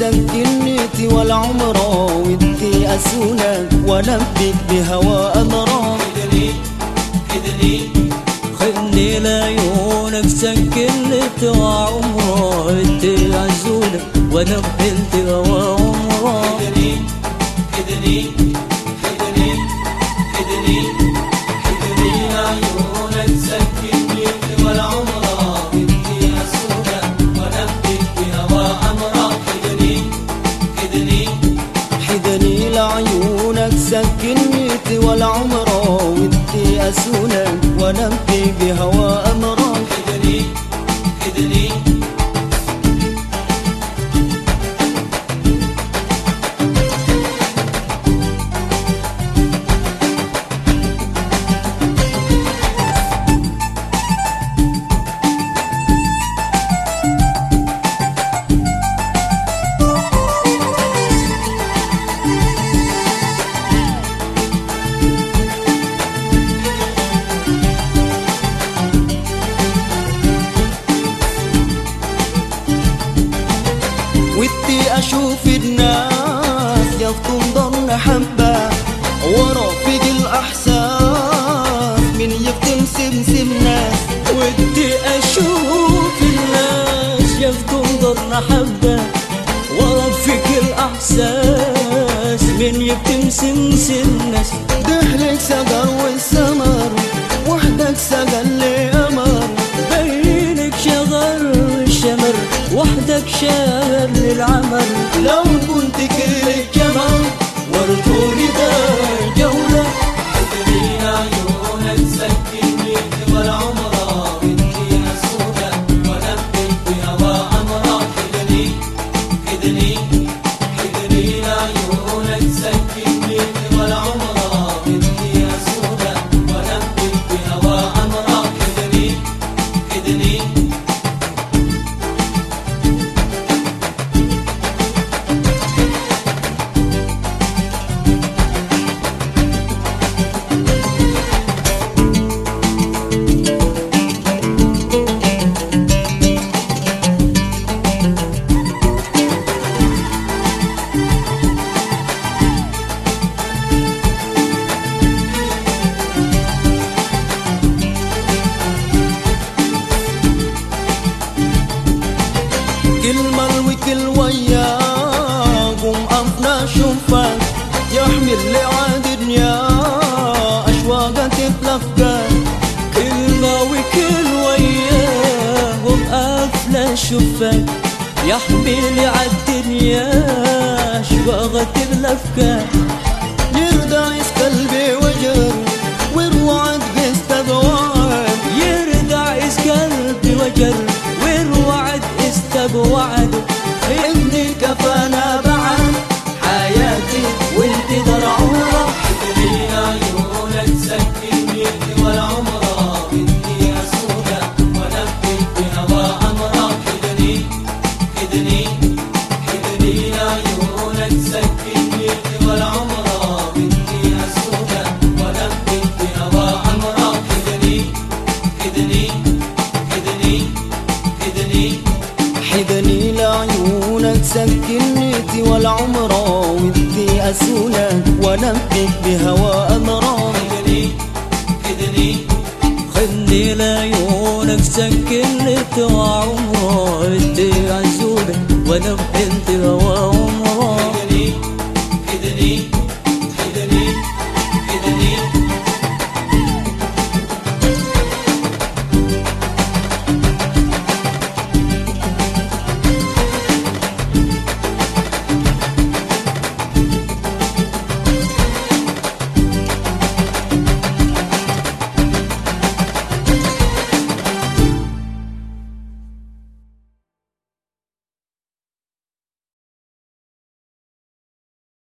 سكنتي والعمرة ودي أسونك ونبك بهوى أمرا. خذني خذني خذني لعيونك سكنت وعمره انت عزولك وأنا بحلت هوا عمره خذني خذني ودي أسونك ونبك بهوى أمرا يفطن ضمن حبة ورافق الأحساس من يفتن سمسم ناس ودي أشوف الناس يفضل ضرنا حبة وارفق الأحساس. من يبتمسم سنس دهلك سقر والسمر وحدك سقر لي أمر بينك شغل الشمر وحدك شغل وكل وياكم أفنى شوفك يحمل لعاد دنيا أشواقك تلفقك كلمة وكل وياهم أفلى شفك يحمل عالدنيا أشواغة بلفكك يردعس قلبي وجر وروعد قست بوعد يردع إس قلبي وجر حدني لعيونك سكنتي والعمرة ودي أسونك ونبك بهوى أمرا خذني لعيونك سكنت وعمره بدي عزولك وأنا بحلت هوا عمره